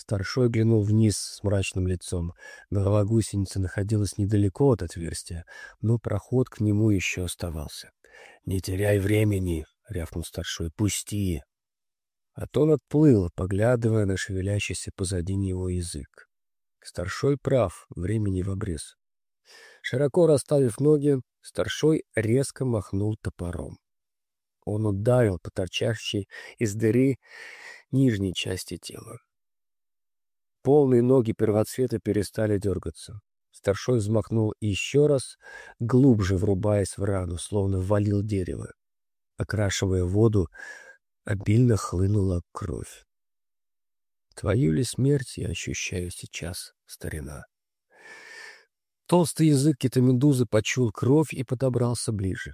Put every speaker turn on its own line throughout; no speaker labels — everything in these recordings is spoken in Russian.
Старшой глянул вниз с мрачным лицом. Голова гусеницы находилась недалеко от отверстия, но проход к нему еще оставался. — Не теряй времени, — рявкнул старшой, — пусти. А тон отплыл, поглядывая на шевелящийся позади него язык. Старшой прав, времени в обрез. Широко расставив ноги, старшой резко махнул топором. Он ударил по торчащей из дыры нижней части тела. Полные ноги первоцвета перестали дергаться. Старшой взмахнул еще раз, глубже врубаясь в рану, словно валил дерево. Окрашивая воду, обильно хлынула кровь. Твою ли смерть я ощущаю сейчас, старина? Толстый язык китамедузы почул кровь и подобрался ближе.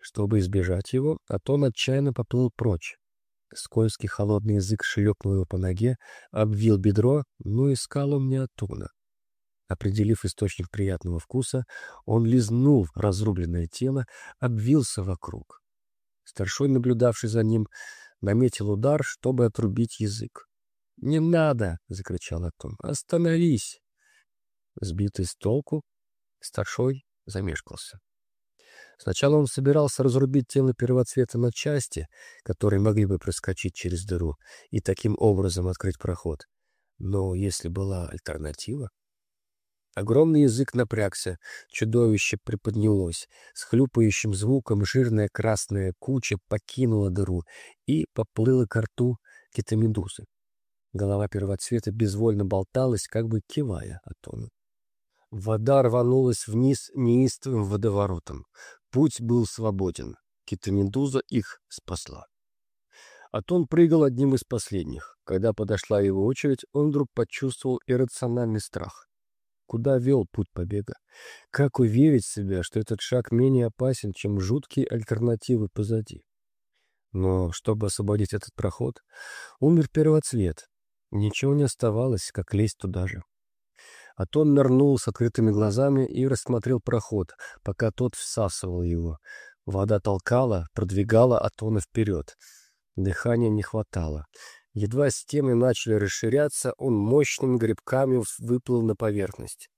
Чтобы избежать его, Атон отчаянно поплыл прочь. Скользкий холодный язык шлепнул его по ноге, обвил бедро, но искал он не Атона. Определив источник приятного вкуса, он лизнул разрубленное тело, обвился вокруг. Старшой, наблюдавший за ним, наметил удар, чтобы отрубить язык. «Не надо!» — закричал Атон. «Остановись!» Сбитый с толку, старшой замешкался. Сначала он собирался разрубить тело первоцвета на части, которые могли бы проскочить через дыру, и таким образом открыть проход. Но если была альтернатива... Огромный язык напрягся, чудовище приподнялось. С хлюпающим звуком жирная красная куча покинула дыру и поплыла к рту китамедузы. Голова первоцвета безвольно болталась, как бы кивая от тону. Вода рванулась вниз неистовым водоворотом. Путь был свободен. Китамедуза их спасла. Атон прыгал одним из последних. Когда подошла его очередь, он вдруг почувствовал иррациональный страх. Куда вел путь побега? Как уверить себя, что этот шаг менее опасен, чем жуткие альтернативы позади? Но чтобы освободить этот проход, умер первоцвет. Ничего не оставалось, как лезть туда же. Атон нырнул с открытыми глазами и рассмотрел проход, пока тот всасывал его. Вода толкала, продвигала Атона вперед. Дыхания не хватало. Едва стены начали расширяться, он мощными грибками выплыл на поверхность.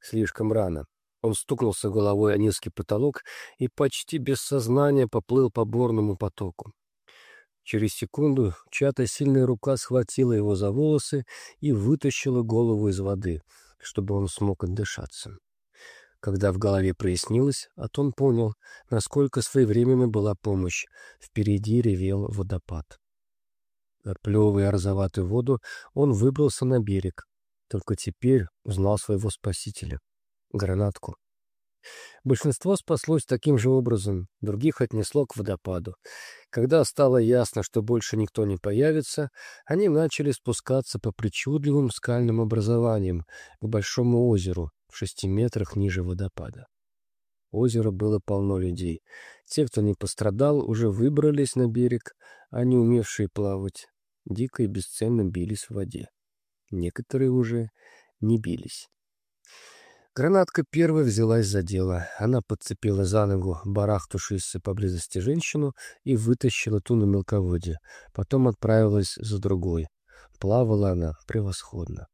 Слишком рано. Он стукнулся головой о низкий потолок и почти без сознания поплыл по борному потоку. Через секунду чья-то сильная рука схватила его за волосы и вытащила голову из воды, чтобы он смог отдышаться. Когда в голове прояснилось, Атон понял, насколько своевременно была помощь. Впереди ревел водопад. Отплевывая розоватую воду, он выбрался на берег. Только теперь узнал своего спасителя — гранатку. Большинство спаслось таким же образом, других отнесло к водопаду. Когда стало ясно, что больше никто не появится, они начали спускаться по причудливым скальным образованиям к большому озеру в шести метрах ниже водопада. Озеро было полно людей. Те, кто не пострадал, уже выбрались на берег, а не умевшие плавать, дико и бесценно бились в воде. Некоторые уже не бились. Гранатка первой взялась за дело. Она подцепила за ногу барахтавшуюся поблизости женщину и вытащила ту на мелководье. Потом отправилась за другой. Плавала она превосходно.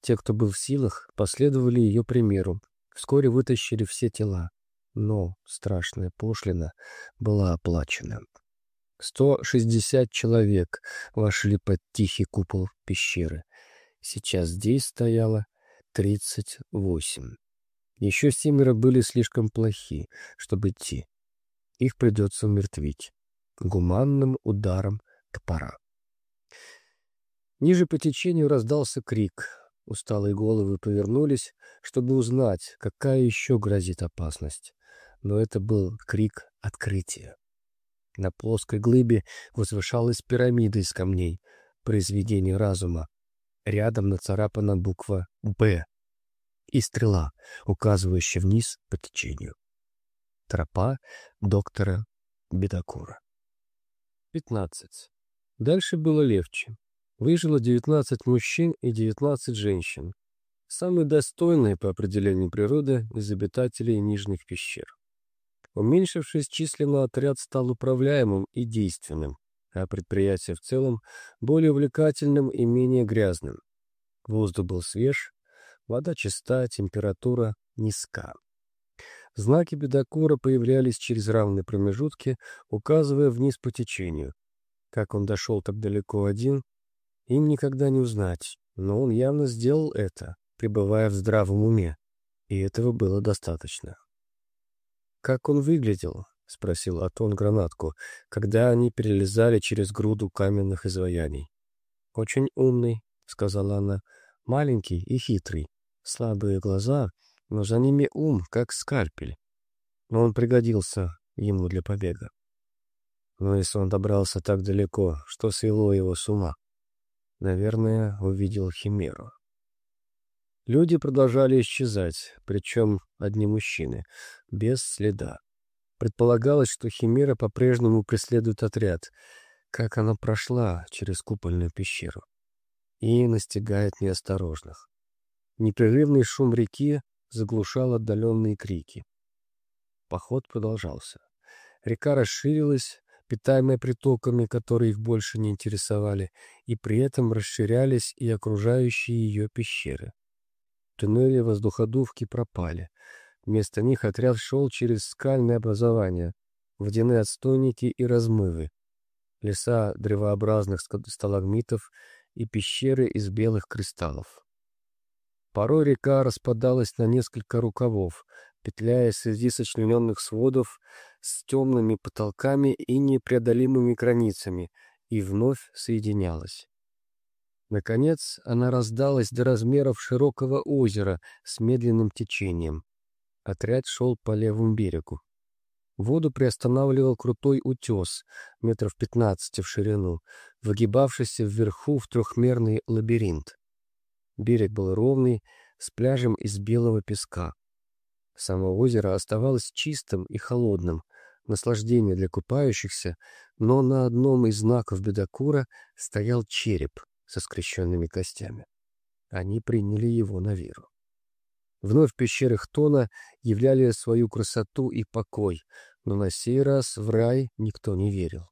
Те, кто был в силах, последовали ее примеру. Вскоре вытащили все тела. Но страшная пошлина была оплачена. 160 человек вошли под тихий купол пещеры. Сейчас здесь стояло тридцать восемь. Еще семеро были слишком плохи, чтобы идти. Их придется умертвить. Гуманным ударом топора. Ниже по течению раздался крик. Усталые головы повернулись, чтобы узнать, какая еще грозит опасность. Но это был крик открытия. На плоской глыбе возвышалась пирамида из камней, произведение разума, Рядом нацарапана буква «Б» и стрела, указывающая вниз по течению. Тропа доктора Бедокура. 15. Дальше было легче. Выжило 19 мужчин и 19 женщин. Самые достойные по определению природы из обитателей нижних пещер. Уменьшившись численно, отряд стал управляемым и действенным. А предприятие в целом более увлекательным и менее грязным. Воздух был свеж, вода чиста, температура низка. Знаки бедокура появлялись через равные промежутки, указывая вниз по течению. Как он дошел так далеко один, им никогда не узнать, но он явно сделал это, пребывая в здравом уме, и этого было достаточно. «Как он выглядел?» — спросил Атон гранатку, когда они перелезали через груду каменных изваяний. «Очень умный», — сказала она, — «маленький и хитрый, слабые глаза, но за ними ум, как скальпель. Но он пригодился ему для побега. Но если он добрался так далеко, что свело его с ума? Наверное, увидел химеру. Люди продолжали исчезать, причем одни мужчины, без следа. Предполагалось, что химера по-прежнему преследует отряд, как она прошла через купольную пещеру, и настигает неосторожных. Непрерывный шум реки заглушал отдаленные крики. Поход продолжался. Река расширилась, питаемые притоками, которые их больше не интересовали, и при этом расширялись и окружающие ее пещеры. Туннели воздуходувки пропали. Вместо них отряд шел через скальные образования, водяные отстойники и размывы, леса древообразных сталагмитов и пещеры из белых кристаллов. Порой река распадалась на несколько рукавов, петляя среди сочлененных сводов с темными потолками и непреодолимыми границами, и вновь соединялась. Наконец она раздалась до размеров широкого озера с медленным течением. Отряд шел по левому берегу. Воду приостанавливал крутой утес, метров пятнадцати в ширину, выгибавшийся вверху в трехмерный лабиринт. Берег был ровный, с пляжем из белого песка. Само озеро оставалось чистым и холодным, наслаждение для купающихся, но на одном из знаков бедокура стоял череп со скрещенными костями. Они приняли его на веру. Вновь пещеры Хтона являли свою красоту и покой, но на сей раз в рай никто не верил.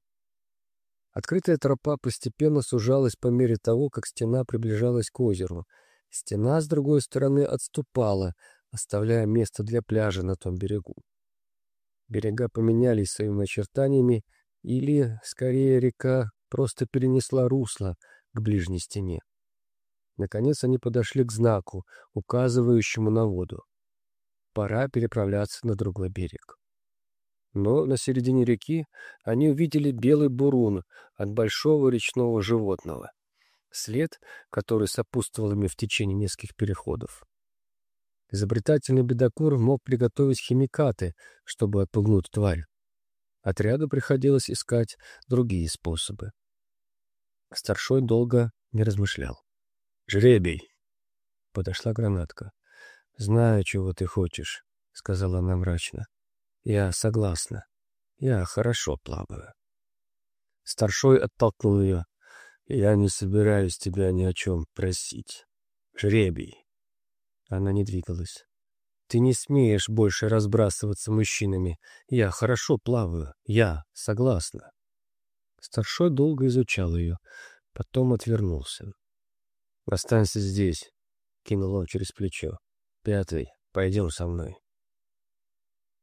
Открытая тропа постепенно сужалась по мере того, как стена приближалась к озеру. Стена, с другой стороны, отступала, оставляя место для пляжа на том берегу. Берега поменялись своими очертаниями, или, скорее, река просто перенесла русло к ближней стене. Наконец они подошли к знаку, указывающему на воду. Пора переправляться на другой берег. Но на середине реки они увидели белый бурун от большого речного животного. След, который сопутствовал им в течение нескольких переходов. Изобретательный бедокур мог приготовить химикаты, чтобы отпугнуть тварь. Отряду приходилось искать другие способы. Старшой долго не размышлял. «Жребий!» Подошла гранатка. «Знаю, чего ты хочешь», — сказала она мрачно. «Я согласна. Я хорошо плаваю». Старшой оттолкнул ее. «Я не собираюсь тебя ни о чем просить. Жребий!» Она не двигалась. «Ты не смеешь больше разбрасываться мужчинами. Я хорошо плаваю. Я согласна». Старшой долго изучал ее, потом отвернулся. «Останься здесь», — кинул он через плечо. «Пятый, пойдем со мной».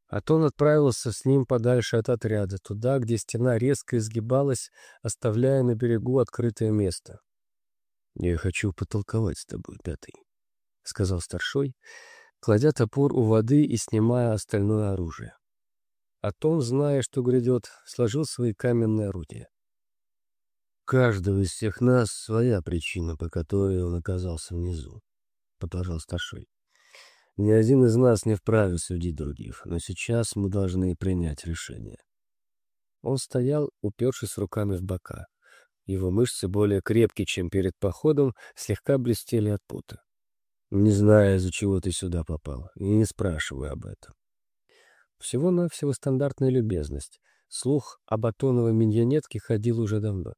Атон отправился с ним подальше от отряда, туда, где стена резко изгибалась, оставляя на берегу открытое место. «Я хочу потолковать с тобой, пятый», — сказал старшой, кладя топор у воды и снимая остальное оружие. Атон, зная, что грядет, сложил свои каменные орудия. «Каждого из всех нас своя причина, по которой он оказался внизу», — продолжал старшой. «Ни один из нас не вправе судить других, но сейчас мы должны принять решение». Он стоял, упершись руками в бока. Его мышцы, более крепкие, чем перед походом, слегка блестели от пота. Не знаю, из-за чего ты сюда попал, и не спрашивай об этом. Всего-навсего стандартная любезность. Слух об Атоновой миньонетке ходил уже давно.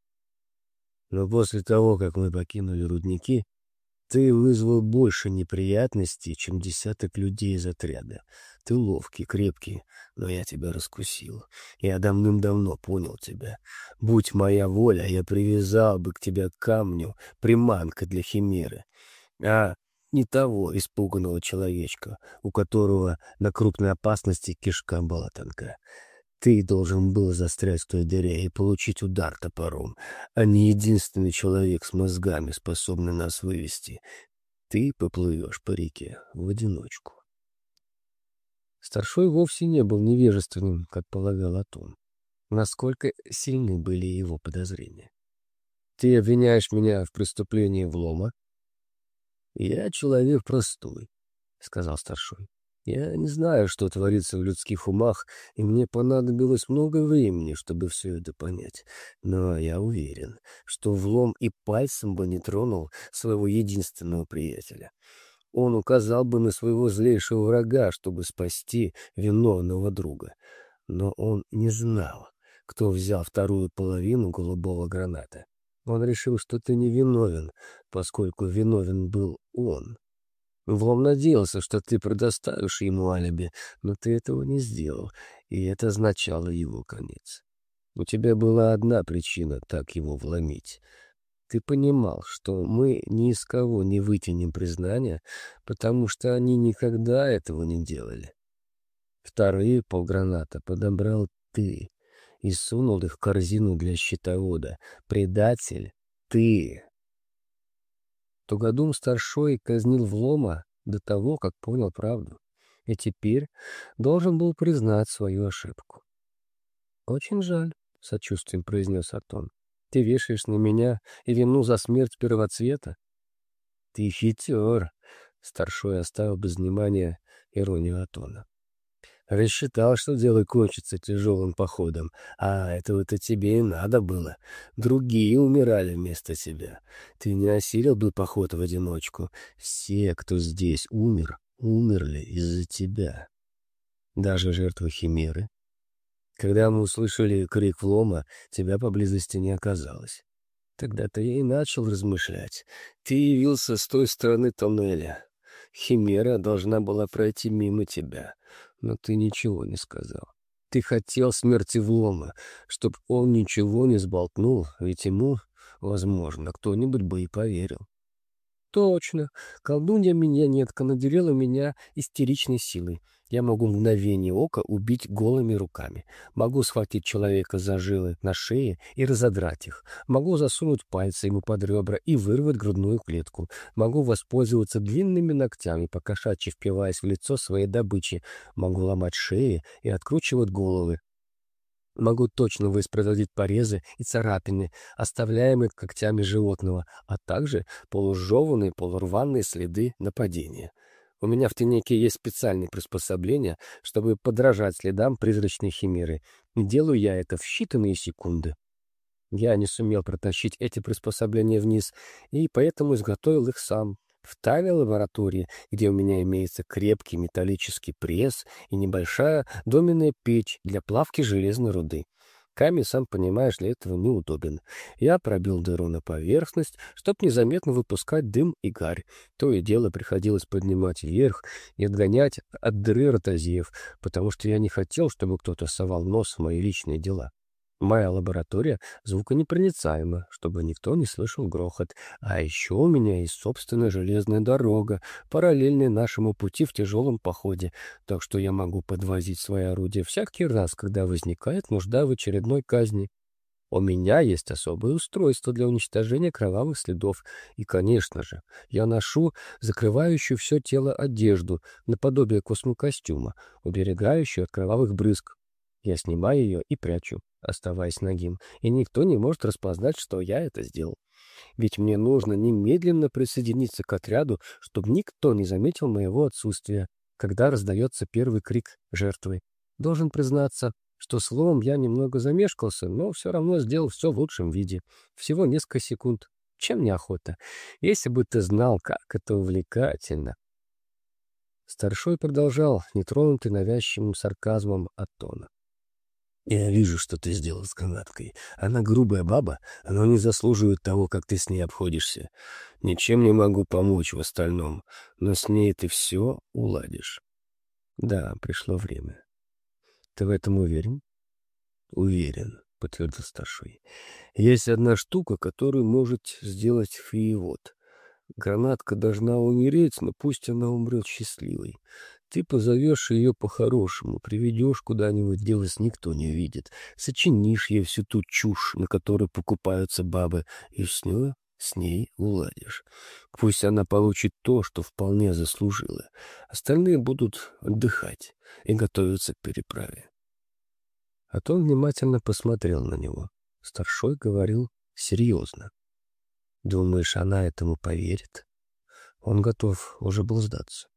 Но после того, как мы покинули рудники, Ты вызвал больше неприятностей, чем десяток людей из отряда. Ты ловкий, крепкий, но я тебя раскусил. Я давным-давно понял тебя. Будь моя воля, я привязал бы к тебе камню приманка для химеры. А не того испуганного человечка, у которого на крупной опасности кишка была тонка. Ты должен был застрять в той дыре и получить удар топором, а не единственный человек с мозгами, способный нас вывести. Ты поплывешь по реке в одиночку. Старшой вовсе не был невежественным, как полагал Атон. Насколько сильны были его подозрения. «Ты обвиняешь меня в преступлении влома?» «Я человек простой», — сказал старшой. Я не знаю, что творится в людских умах, и мне понадобилось много времени, чтобы все это понять. Но я уверен, что влом и пальцем бы не тронул своего единственного приятеля. Он указал бы на своего злейшего врага, чтобы спасти виновного друга. Но он не знал, кто взял вторую половину голубого граната. Он решил, что ты не виновен, поскольку виновен был он. Влом надеялся, что ты предоставишь ему алиби, но ты этого не сделал, и это означало его конец. У тебя была одна причина так его вломить. Ты понимал, что мы ни из кого не вытянем признания, потому что они никогда этого не делали. Вторые полграната подобрал ты и сунул их в корзину для щитовода. Предатель — ты. Тугодум-старшой казнил влома до того, как понял правду, и теперь должен был признать свою ошибку. «Очень жаль», — сочувствием произнес Атон. «Ты вешаешь на меня и вину за смерть первоцвета?» «Ты хитер», — старшой оставил без внимания иронию Атона. Рассчитал, что дело кончится тяжелым походом, а этого-то тебе и надо было. Другие умирали вместо тебя. Ты не осилил бы поход в одиночку. Все, кто здесь умер, умерли из-за тебя. Даже жертвы Химеры. Когда мы услышали крик влома, тебя поблизости не оказалось. Тогда-то я и начал размышлять. Ты явился с той стороны тоннеля. Химера должна была пройти мимо тебя но ты ничего не сказал. Ты хотел смерти Влома, чтоб он ничего не сболтнул, ведь ему, возможно, кто-нибудь бы и поверил. Точно, колдунья меня нетка наделила меня истеричной силой. Я могу в мгновение ока убить голыми руками. Могу схватить человека за жилы на шее и разодрать их. Могу засунуть пальцы ему под ребра и вырвать грудную клетку. Могу воспользоваться длинными ногтями, покошачьи впиваясь в лицо своей добычи. Могу ломать шеи и откручивать головы. Могу точно воспроизводить порезы и царапины, оставляемые когтями животного, а также полужеванные, полурванные следы нападения. У меня в тенеке есть специальные приспособления, чтобы подражать следам призрачной химеры. Делаю я это в считанные секунды. Я не сумел протащить эти приспособления вниз, и поэтому изготовил их сам. В тайной лаборатории, где у меня имеется крепкий металлический пресс и небольшая доменная печь для плавки железной руды. Камень, сам понимаешь, для этого неудобен. Я пробил дыру на поверхность, чтоб незаметно выпускать дым и гарь. То и дело приходилось поднимать вверх и отгонять от дыры ротозеев, потому что я не хотел, чтобы кто-то совал нос в мои личные дела. Моя лаборатория звуконепроницаема, чтобы никто не слышал грохот. А еще у меня есть собственная железная дорога, параллельная нашему пути в тяжелом походе, так что я могу подвозить свои орудия всякий раз, когда возникает нужда в очередной казни. У меня есть особое устройство для уничтожения кровавых следов. И, конечно же, я ношу закрывающую все тело одежду, наподобие космокостюма, уберегающую от кровавых брызг. Я снимаю ее и прячу оставаясь нагим, и никто не может распознать, что я это сделал. Ведь мне нужно немедленно присоединиться к отряду, чтобы никто не заметил моего отсутствия, когда раздается первый крик жертвы. Должен признаться, что словом я немного замешкался, но все равно сделал все в лучшем виде. Всего несколько секунд. Чем неохота? Если бы ты знал, как это увлекательно. Старшой продолжал, нетронутый навязчивым сарказмом Атона. Я вижу, что ты сделал с гранаткой. Она грубая баба, но не заслуживает того, как ты с ней обходишься. Ничем не могу помочь в остальном, но с ней ты все уладишь. Да, пришло время. Ты в этом уверен? Уверен, подтвердил старший. Есть одна штука, которую может сделать фиевод. Гранатка должна умереть, но пусть она умрет счастливой. Ты позовешь ее по-хорошему, приведешь куда-нибудь, где вас никто не видит, сочинишь ей всю ту чушь, на которой покупаются бабы, и с ней, с ней уладишь. Пусть она получит то, что вполне заслужила. Остальные будут отдыхать и готовиться к переправе. А то внимательно посмотрел на него. Старшой говорил серьезно. Думаешь, она этому поверит? Он готов уже был сдаться.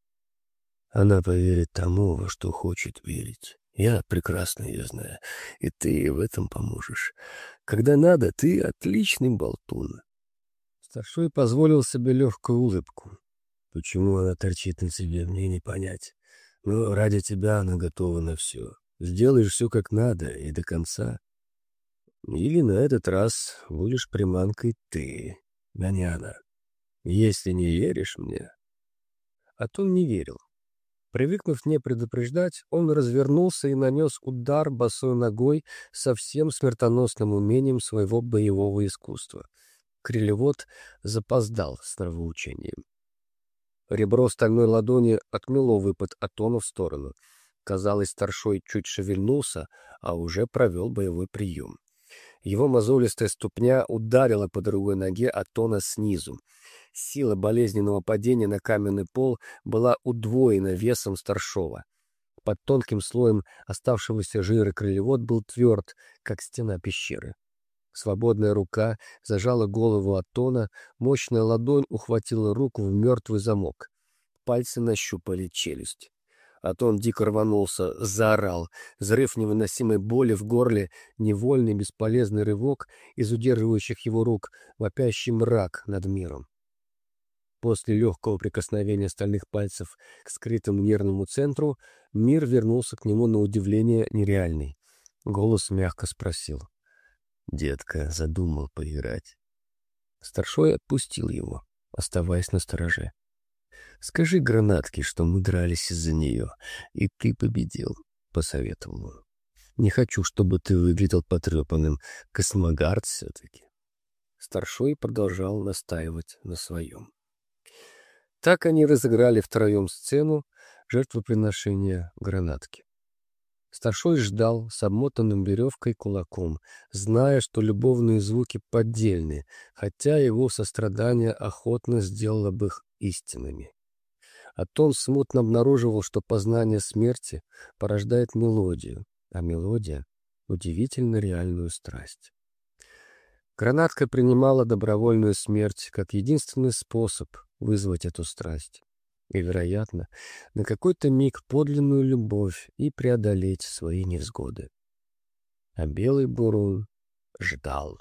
Она поверит тому, во что хочет верить. Я прекрасно ее знаю, и ты в этом поможешь. Когда надо, ты отличный болтун. Старшой позволил себе легкую улыбку. Почему она торчит на тебе, мне не понять. Но ради тебя она готова на все. Сделаешь все как надо и до конца. Или на этот раз будешь приманкой ты, а не она. Если не веришь мне... А то он не верил. Привыкнув не предупреждать, он развернулся и нанес удар босой ногой со всем смертоносным умением своего боевого искусства. Крилевод запоздал с нравоучением. Ребро стальной ладони отмело выпад Атона в сторону. Казалось, старшой чуть шевельнулся, а уже провел боевой прием. Его мозолистая ступня ударила по другой ноге Атона снизу. Сила болезненного падения на каменный пол была удвоена весом старшова. Под тонким слоем оставшегося жира крылевод был тверд, как стена пещеры. Свободная рука зажала голову Атона, мощная ладонь ухватила руку в мертвый замок. Пальцы нащупали челюсть. Атон дико рванулся, заорал. Взрыв невыносимой боли в горле, невольный бесполезный рывок из удерживающих его рук, вопящий мрак над миром. После легкого прикосновения стальных пальцев к скрытому нервному центру мир вернулся к нему на удивление нереальный. Голос мягко спросил. «Детка задумал поиграть». Старшой отпустил его, оставаясь на стороже. «Скажи гранатке, что мы дрались из-за нее, и ты победил», — посоветовал «Не хочу, чтобы ты выглядел потрепанным. Космогард все-таки». Старшой продолжал настаивать на своем. Так они разыграли втроем сцену жертвоприношения гранатки. Старшой ждал с обмотанным веревкой кулаком, зная, что любовные звуки поддельны, хотя его сострадание охотно сделало бы их истинными. А Том смутно обнаруживал, что познание смерти порождает мелодию, а мелодия — удивительно реальную страсть. Гранатка принимала добровольную смерть как единственный способ вызвать эту страсть. И, вероятно, на какой-то миг подлинную любовь и преодолеть свои невзгоды. А белый бурун ждал.